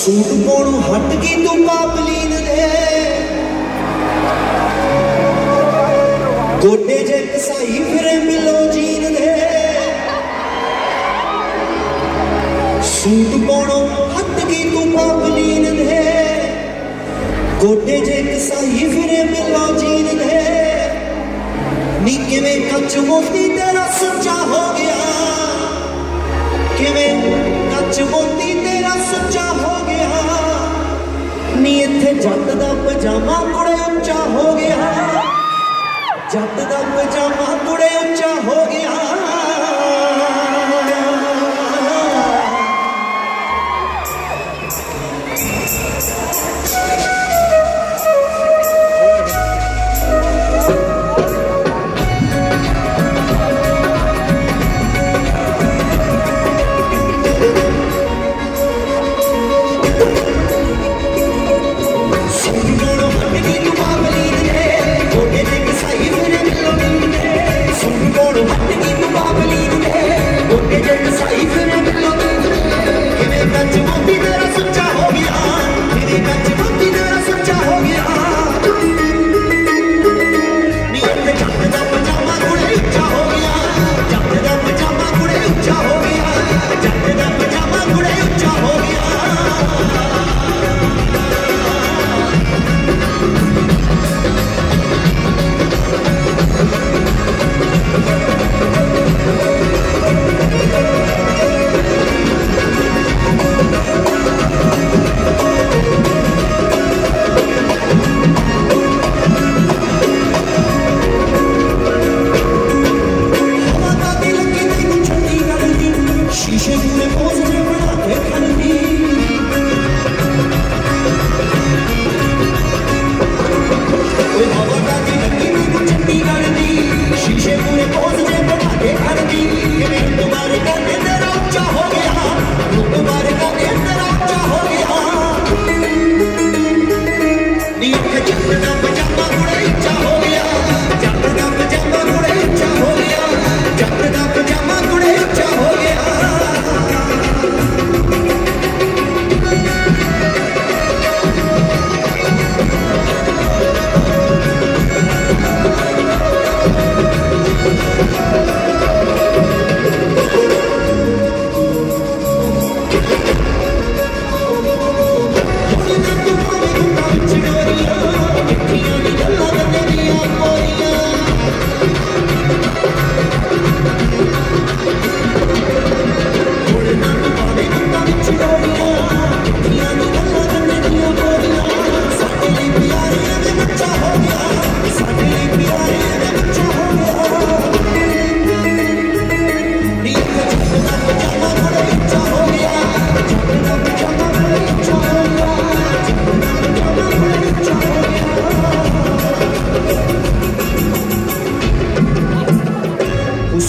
Suit ਪਾਉਣੋਂ ਹਟ ਗਈ ਤੂੰ ਕਾਬਲੀਨ ਦੇ ਗੋਡੇ ਜੇ ਕਸਾਈ ਫਿਰੇ ਮਿਲੋ ਜੀਨ ਦੇ ਸੂਟ ਪਾਉਣੋਂ ਹਟ ਗਈ ਤੂੰ ਕਾਬਲੀਨ ਦੇ ਗੋਡੇ ਜੇ ਕਸਾਈ ਫਿਰੇ ਮਿਲੋ ਜੀਨ ਦੇ ਨੀ ਕਿਵੇਂ ਕੱਚ ਮੋਤੀ ਤੇਰਾ ਸੱਚਾ ਹੋ ਗਿਆ don't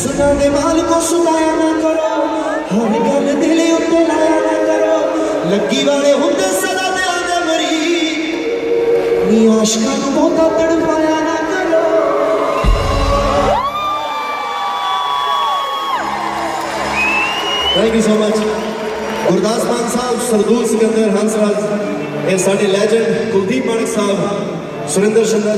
सुनाने माल को सुनाया ना करो। हर गल दिल उत्ते लाया ना करो। लगी वाले होंगे सदा दिल दे मरी। नी आशिका नु बहुता तड़पाया ना करो। Thank you so much Gurdas Maan साहब, सरदूल सिकंदर हंसराज ए साडे लेजेंड कुलदीप मानिक साहब, सुरेंद्र चंद्र